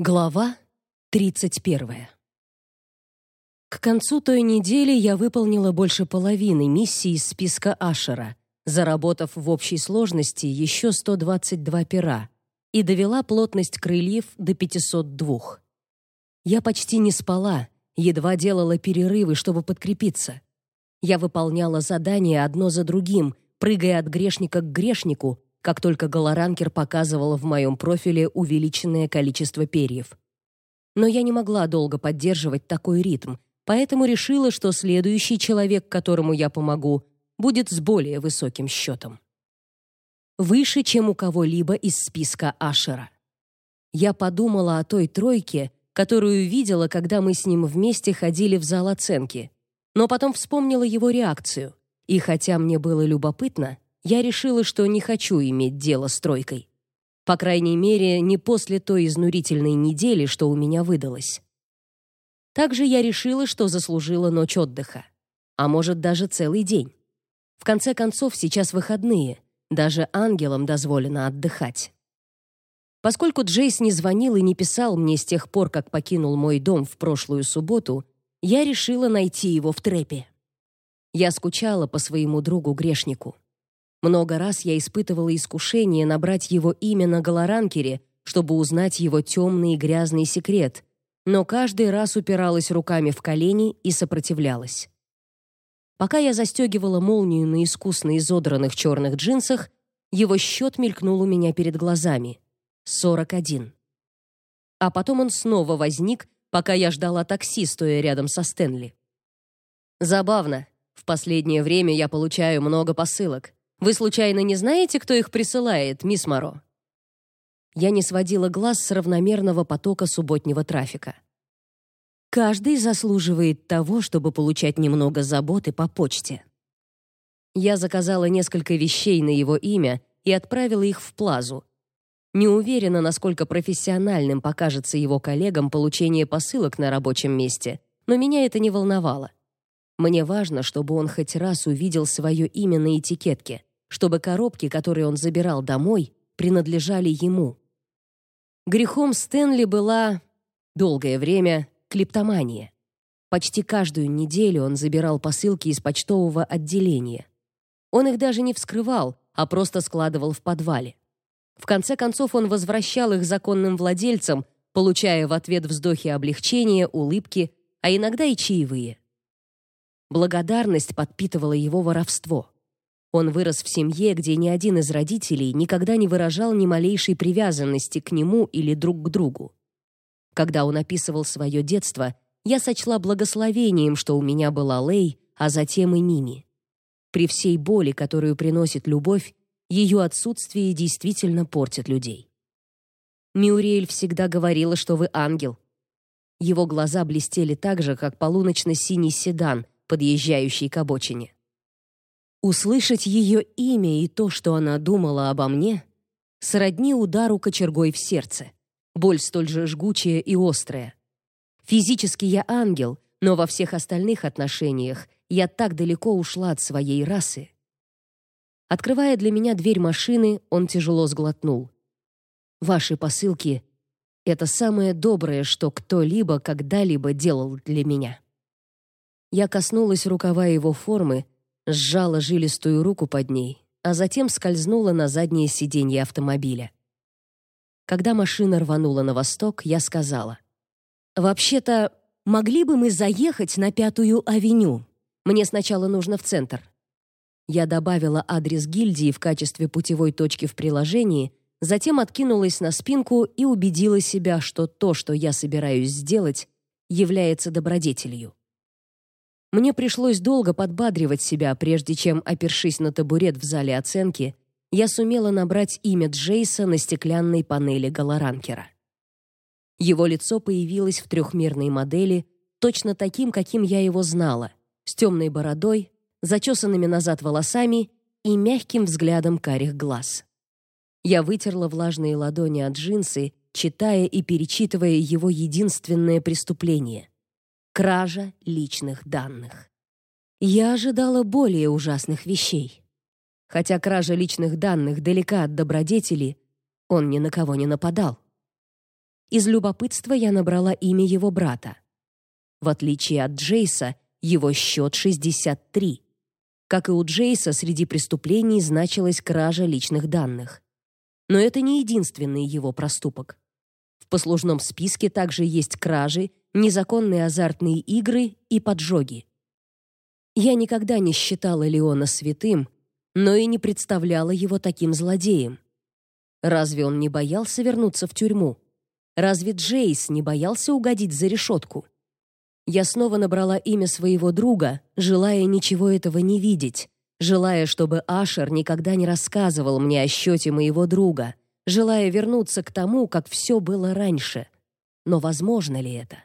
Глава 31. К концу той недели я выполнила больше половины миссии из списка Ашера, заработав в общей сложности еще 122 пера и довела плотность крыльев до 502. Я почти не спала, едва делала перерывы, чтобы подкрепиться. Я выполняла задания одно за другим, прыгая от грешника к грешнику, как только голоранкер показывал в моем профиле увеличенное количество перьев. Но я не могла долго поддерживать такой ритм, поэтому решила, что следующий человек, которому я помогу, будет с более высоким счетом. Выше, чем у кого-либо из списка Ашера. Я подумала о той тройке, которую видела, когда мы с ним вместе ходили в зал оценки, но потом вспомнила его реакцию. И хотя мне было любопытно, я решила, что не хочу иметь дело с тройкой. По крайней мере, не после той изнурительной недели, что у меня выдалось. Также я решила, что заслужила ночь отдыха, а может даже целый день. В конце концов, сейчас выходные, даже ангелам дозволено отдыхать. Поскольку Джейс не звонил и не писал мне с тех пор, как покинул мой дом в прошлую субботу, я решила найти его в трэпе. Я скучала по своему другу-грешнику. Много раз я испытывала искушение набрать его имя на голоранкере, чтобы узнать его темный и грязный секрет, но каждый раз упиралась руками в колени и сопротивлялась. Пока я застегивала молнию на искусно изодранных черных джинсах, его счет мелькнул у меня перед глазами. 41. А потом он снова возник, пока я ждала такси, стоя рядом со Стэнли. Забавно. В последнее время я получаю много посылок. Вы случайно не знаете, кто их присылает, мисс Моро? Я не сводила глаз с равномерного потока субботнего трафика. Каждый заслуживает того, чтобы получать немного заботы по почте. Я заказала несколько вещей на его имя и отправила их в Плазу. Не уверена, насколько профессиональным покажется его коллегам получение посылок на рабочем месте, но меня это не волновало. Мне важно, чтобы он хоть раз увидел свое имя на этикетке чтобы коробки, которые он забирал домой, принадлежали ему. Грехом Стэнли была долгое время клептомания. Почти каждую неделю он забирал посылки из почтового отделения. Он их даже не вскрывал, а просто складывал в подвале. В конце концов он возвращал их законным владельцам, получая в ответ вздохи облегчения, улыбки, а иногда и чаевые. Благодарность подпитывала его воровство. Он вырос в семье, где ни один из родителей никогда не выражал ни малейшей привязанности к нему или друг к другу. Когда он описывал свое детство, я сочла благословением, что у меня была Лей, а затем и Мими. При всей боли, которую приносит любовь, ее отсутствие действительно портит людей. Мюриэль всегда говорила, что вы ангел. Его глаза блестели так же, как полуночно-синий седан, подъезжающий к обочине. Услышать ее имя и то, что она думала обо мне, сродни удару кочергой в сердце. Боль столь же жгучая и острая. Физически я ангел, но во всех остальных отношениях я так далеко ушла от своей расы. Открывая для меня дверь машины, он тяжело сглотнул. Ваши посылки это самое доброе, что кто-либо когда-либо делал для меня. Я коснулась рукава его формы, сжала жилистую руку под ней, а затем скользнула на заднее сиденье автомобиля. Когда машина рванула на восток, я сказала: "Вообще-то, могли бы мы заехать на Пятую авеню? Мне сначала нужно в центр". Я добавила адрес гильдии в качестве путевой точки в приложении, затем откинулась на спинку и убедила себя, что то, что я собираюсь сделать, является добродетелью. Мне пришлось долго подбадривать себя, прежде чем, опершись на табурет в зале оценки, я сумела набрать имя Джейса на стеклянной панели голоранкера. Его лицо появилось в трехмерной модели, точно таким, каким я его знала, с темной бородой, зачесанными назад волосами и мягким взглядом карих глаз. Я вытерла влажные ладони от джинсы, читая и перечитывая его единственное преступление кража личных данных. Я ожидала более ужасных вещей. Хотя кража личных данных далека от добродетели, он ни на кого не нападал. Из любопытства я набрала имя его брата. В отличие от Джейса, его счет 63. Как и у Джейса, среди преступлений значилась кража личных данных. Но это не единственный его проступок. В послужном списке также есть кражи, незаконные азартные игры и поджоги. Я никогда не считала Леона святым, но и не представляла его таким злодеем. Разве он не боялся вернуться в тюрьму? Разве Джейс не боялся угодить за решетку? Я снова набрала имя своего друга, желая ничего этого не видеть, желая, чтобы Ашер никогда не рассказывал мне о счете моего друга, желая вернуться к тому, как все было раньше. Но возможно ли это?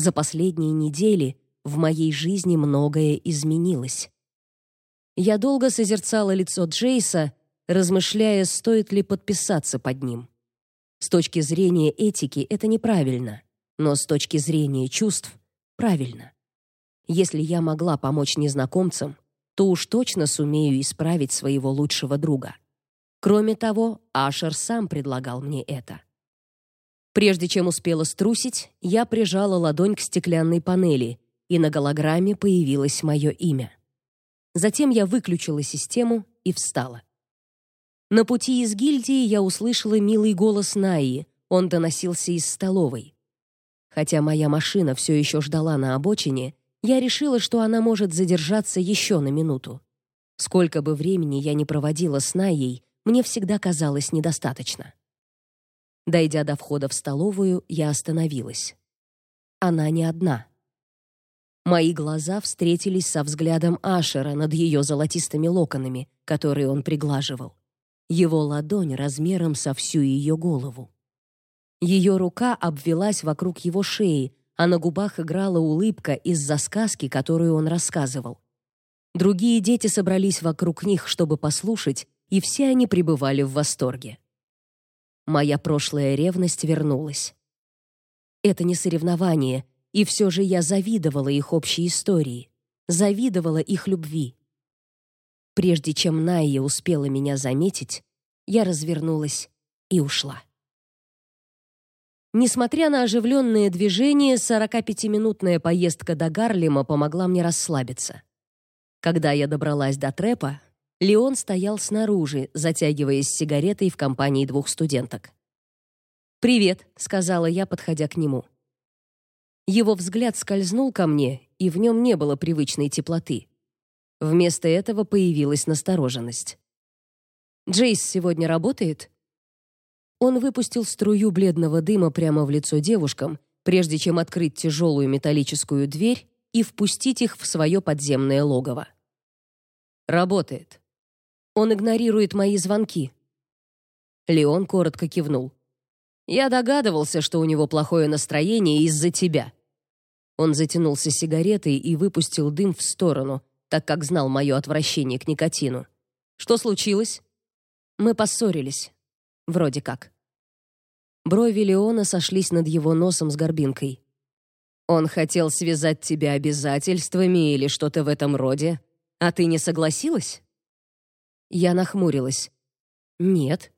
За последние недели в моей жизни многое изменилось. Я долго созерцала лицо Джейса, размышляя, стоит ли подписаться под ним. С точки зрения этики это неправильно, но с точки зрения чувств правильно. Если я могла помочь незнакомцам, то уж точно сумею исправить своего лучшего друга. Кроме того, Ашер сам предлагал мне это. Прежде чем успела струсить, я прижала ладонь к стеклянной панели, и на голограмме появилось мое имя. Затем я выключила систему и встала. На пути из гильдии я услышала милый голос Наи. Он доносился из столовой. Хотя моя машина все еще ждала на обочине, я решила, что она может задержаться еще на минуту. Сколько бы времени я ни проводила с Наей, мне всегда казалось недостаточно. Дойдя до входа в столовую, я остановилась. Она не одна. Мои глаза встретились со взглядом Ашера над ее золотистыми локонами, которые он приглаживал. Его ладонь размером со всю ее голову. Ее рука обвелась вокруг его шеи, а на губах играла улыбка из-за сказки, которую он рассказывал. Другие дети собрались вокруг них, чтобы послушать, и все они пребывали в восторге. Моя прошлая ревность вернулась. Это не соревнование, и все же я завидовала их общей истории, завидовала их любви. Прежде чем Найя успела меня заметить, я развернулась и ушла. Несмотря на оживленные движения, 45-минутная поездка до Гарлема помогла мне расслабиться. Когда я добралась до Трепа, Леон стоял снаружи, затягиваясь сигаретой в компании двух студенток. «Привет», — сказала я, подходя к нему. Его взгляд скользнул ко мне, и в нем не было привычной теплоты. Вместо этого появилась настороженность. «Джейс сегодня работает?» Он выпустил струю бледного дыма прямо в лицо девушкам, прежде чем открыть тяжелую металлическую дверь и впустить их в свое подземное логово. «Работает. Он игнорирует мои звонки». Леон коротко кивнул. «Я догадывался, что у него плохое настроение из-за тебя». Он затянулся сигаретой и выпустил дым в сторону, так как знал мое отвращение к никотину. Что случилось? Мы поссорились. Вроде как. Брови Леона сошлись над его носом с горбинкой. Он хотел связать тебя обязательствами или что-то в этом роде, а ты не согласилась? Я нахмурилась. Нет.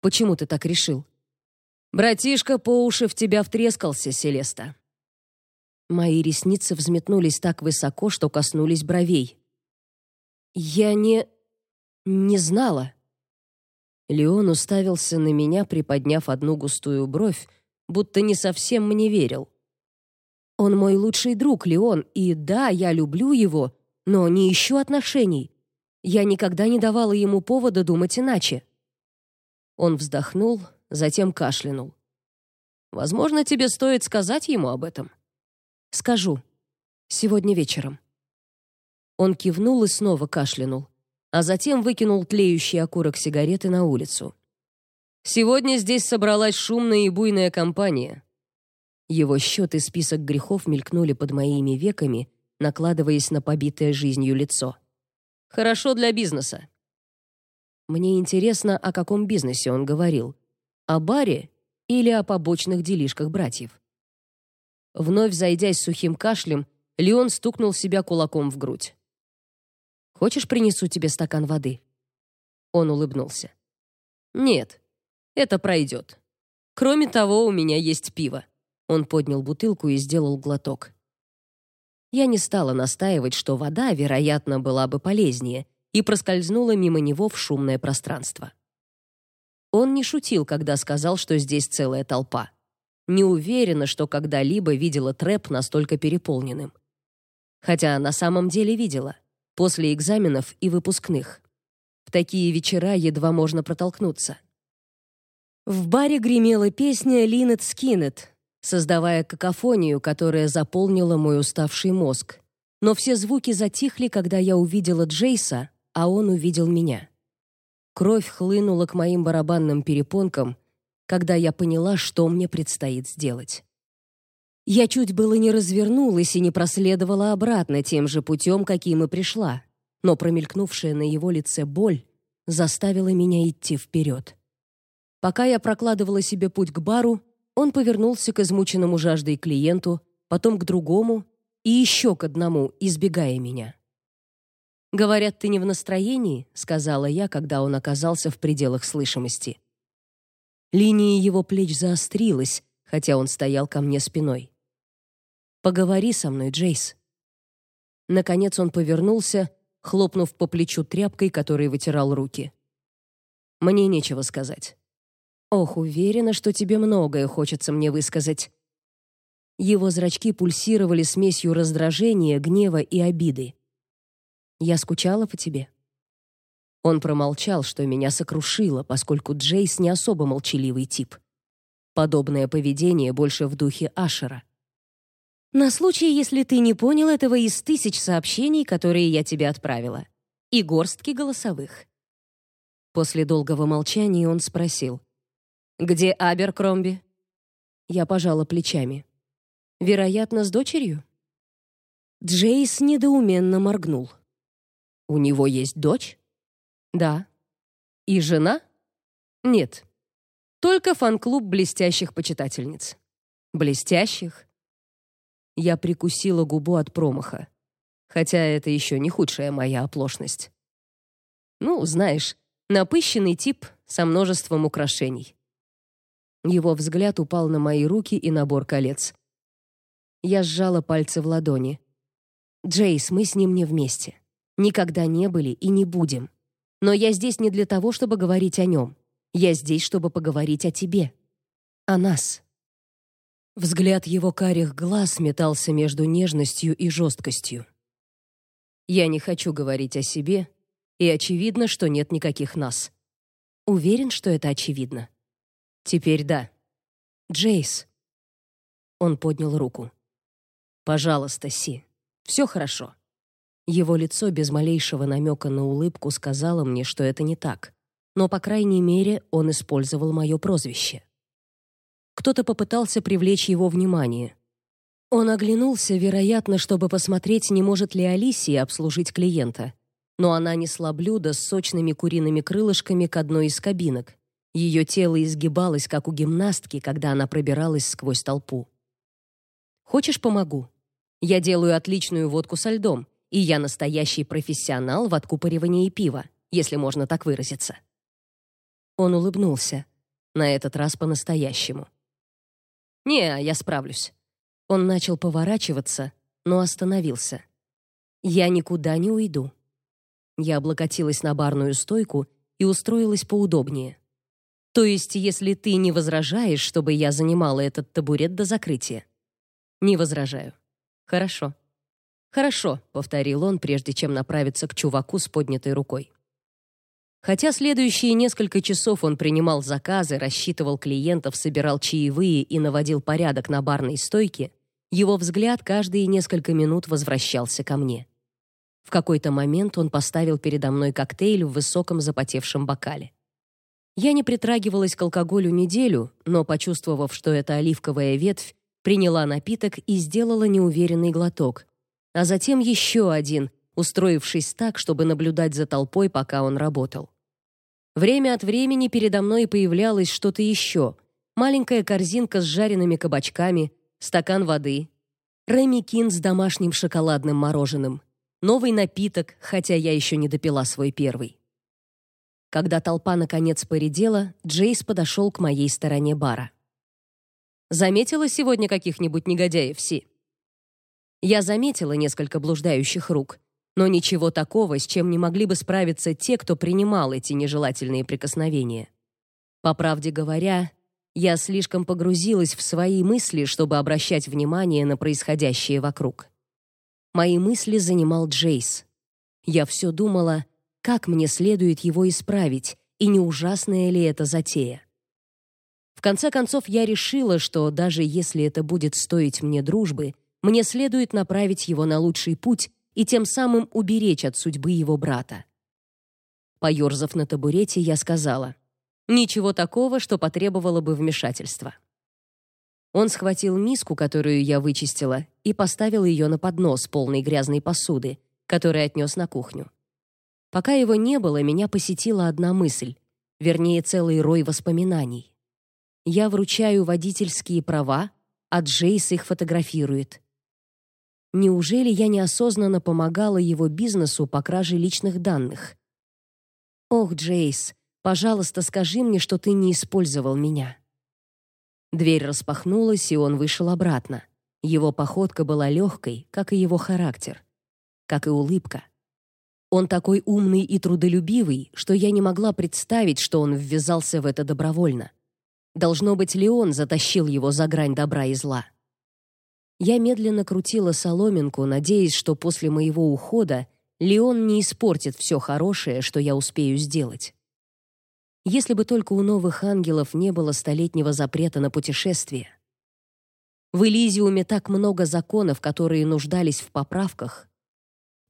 Почему ты так решил? Братишка по уши в тебя втрескался, Селеста. Мои ресницы взметнулись так высоко, что коснулись бровей. Я не не знала. Леон уставился на меня, приподняв одну густую бровь, будто не совсем мне верил. Он мой лучший друг, Леон, и да, я люблю его, но не ищу отношений. Я никогда не давала ему повода думать иначе. Он вздохнул, затем кашлянул. Возможно, тебе стоит сказать ему об этом. Скажу. Сегодня вечером. Он кивнул и снова кашлянул, а затем выкинул тлеющий окурок сигареты на улицу. Сегодня здесь собралась шумная и буйная компания. Его счет и список грехов мелькнули под моими веками, накладываясь на побитое жизнью лицо. Хорошо для бизнеса. Мне интересно, о каком бизнесе он говорил. О баре или о побочных делишках братьев. Вновь зайдясь сухим кашлем, Леон стукнул себя кулаком в грудь. «Хочешь, принесу тебе стакан воды?» Он улыбнулся. «Нет, это пройдет. Кроме того, у меня есть пиво. Он поднял бутылку и сделал глоток. Я не стала настаивать, что вода, вероятно, была бы полезнее, и проскользнула мимо него в шумное пространство. Он не шутил, когда сказал, что здесь целая толпа. Не уверена, что когда-либо видела трэп настолько переполненным. Хотя на самом деле видела. После экзаменов и выпускных. В такие вечера едва можно протолкнуться. В баре гремела песня «Линет Скинет», создавая какофонию, которая заполнила мой уставший мозг. Но все звуки затихли, когда я увидела Джейса, а он увидел меня. Кровь хлынула к моим барабанным перепонкам, когда я поняла, что мне предстоит сделать. Я чуть было не развернулась и не проследовала обратно тем же путем, каким и пришла, но промелькнувшая на его лице боль заставила меня идти вперед. Пока я прокладывала себе путь к бару, он повернулся к измученному жаждой клиенту, потом к другому и еще к одному, избегая меня. «Говорят, ты не в настроении», — сказала я, когда он оказался в пределах слышимости. Линия его плеч заострилась, хотя он стоял ко мне спиной. «Поговори со мной, Джейс». Наконец он повернулся, хлопнув по плечу тряпкой, которой вытирал руки. «Мне нечего сказать. Ох, уверена, что тебе многое хочется мне высказать. Его зрачки пульсировали смесью раздражения, гнева и обиды. Я скучала по тебе. Он промолчал, что меня сокрушило, поскольку Джейс не особо молчаливый тип. Подобное поведение больше в духе Ашера. На случай, если ты не понял этого из тысяч сообщений, которые я тебе отправила, и горстки голосовых. После долгого молчания он спросил: где Аберкромби? Я пожала плечами. Вероятно, с дочерью. Джейс недоуменно моргнул. У него есть дочь? Да. И жена? Нет. Только фан-клуб блестящих почитательниц. Блестящих? Я прикусила губу от промаха. Хотя это еще не худшая моя оплошность. Ну, знаешь, напыщенный тип со множеством украшений. Его взгляд упал на мои руки и набор колец. Я сжала пальцы в ладони. Джейс, мы с ним не вместе. Никогда не были и не будем. Но я здесь не для того, чтобы говорить о нем. Я здесь, чтобы поговорить о тебе. О нас. Взгляд его карих глаз метался между нежностью и жесткостью. Я не хочу говорить о себе, и очевидно, что нет никаких нас. Уверен, что это очевидно. Теперь да. Джейс. Он поднял руку. Пожалуйста, Си. Все хорошо. Его лицо без малейшего намека на улыбку сказало мне, что это не так. Но по крайней мере, он использовал мое прозвище. Кто-то попытался привлечь его внимание. Он оглянулся, вероятно, чтобы посмотреть, не может ли Алисия обслужить клиента. Но она несла блюдо с сочными куриными крылышками к одной из кабинок, ее тело изгибалось, как у гимнастки, когда она пробиралась сквозь толпу. Хочешь, помогу? Я делаю отличную водку со льдом, и я настоящий профессионал в откупоривании пива, если можно так выразиться. Он улыбнулся, на этот раз по-настоящему. Не, я справлюсь. Он начал поворачиваться, но остановился. Я никуда не уйду. Я облокотилась на барную стойку и устроилась поудобнее. То есть, если ты не возражаешь, чтобы я занимала этот табурет до закрытия? Не возражаю. Хорошо. Хорошо, повторил он, прежде чем направиться к чуваку с поднятой рукой. Хотя следующие несколько часов он принимал заказы, рассчитывал клиентов, собирал чаевые и наводил порядок на барной стойке, его взгляд каждые несколько минут возвращался ко мне. В какой-то момент он поставил передо мной коктейль в высоком запотевшем бокале. Я не притрагивалась к алкоголю неделю, но, почувствовав, что это оливковая ветвь, приняла напиток и сделала неуверенный глоток, а затем еще один, устроившись так, чтобы наблюдать за толпой, пока он работал. Время от времени передо мной появлялось что-то еще. Маленькая корзинка с жареными кабачками, стакан воды, ремикин с домашним шоколадным мороженым, новый напиток, хотя я еще не допила свой первый. Когда толпа наконец поредела, Джейс подошел к моей стороне бара. Заметила сегодня каких-нибудь негодяев, Си?» Я заметила несколько блуждающих рук, но ничего такого, с чем не могли бы справиться те, кто принимал эти нежелательные прикосновения. По правде говоря, я слишком погрузилась в свои мысли, чтобы обращать внимание на происходящее вокруг. Мои мысли занимал Джейс. Я все думала, как мне следует его исправить, и не ужасная ли это затея. В конце концов, я решила, что даже если это будет стоить мне дружбы, мне следует направить его на лучший путь и тем самым уберечь от судьбы его брата. Поёрзав на табурете, я сказала: "Ничего такого, что потребовало бы вмешательства". Он схватил миску, которую я вычистила, и поставил ее на поднос полный грязной посуды, который отнес на кухню. Пока его не было, меня посетила одна мысль, вернее, целый рой воспоминаний. Я вручаю водительские права, а Джейс их фотографирует. Неужели я неосознанно помогала его бизнесу по краже личных данных? Ох, Джейс, пожалуйста, скажи мне, что ты не использовал меня. Дверь распахнулась, и он вышел обратно. Его походка была легкой, как и его характер, как и улыбка. Он такой умный и трудолюбивый, что я не могла представить, что он ввязался в это добровольно. Должно быть, Леон затащил его за грань добра и зла. Я медленно крутила соломинку, надеясь, что после моего ухода Леон не испортит все хорошее, что я успею сделать. Если бы только у новых ангелов не было столетнего запрета на путешествия. В Элизиуме так много законов, которые нуждались в поправках.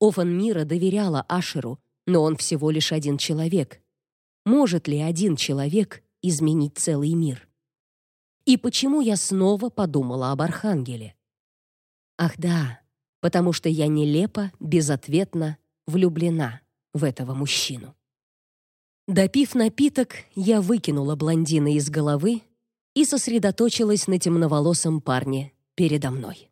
Офан Мира доверяла Ашеру, но он всего лишь один человек. Может ли один человек изменить целый мир? И почему я снова подумала об архангеле? Ах да, потому что я нелепо, безответно влюблена в этого мужчину. Допив напиток, я выкинула блондина из головы и сосредоточилась на темноволосом парне передо мной.